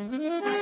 يتوب